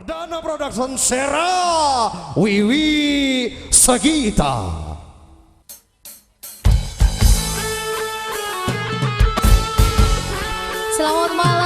Perdana Production Sera Wiwi Sagita. Selamat malam.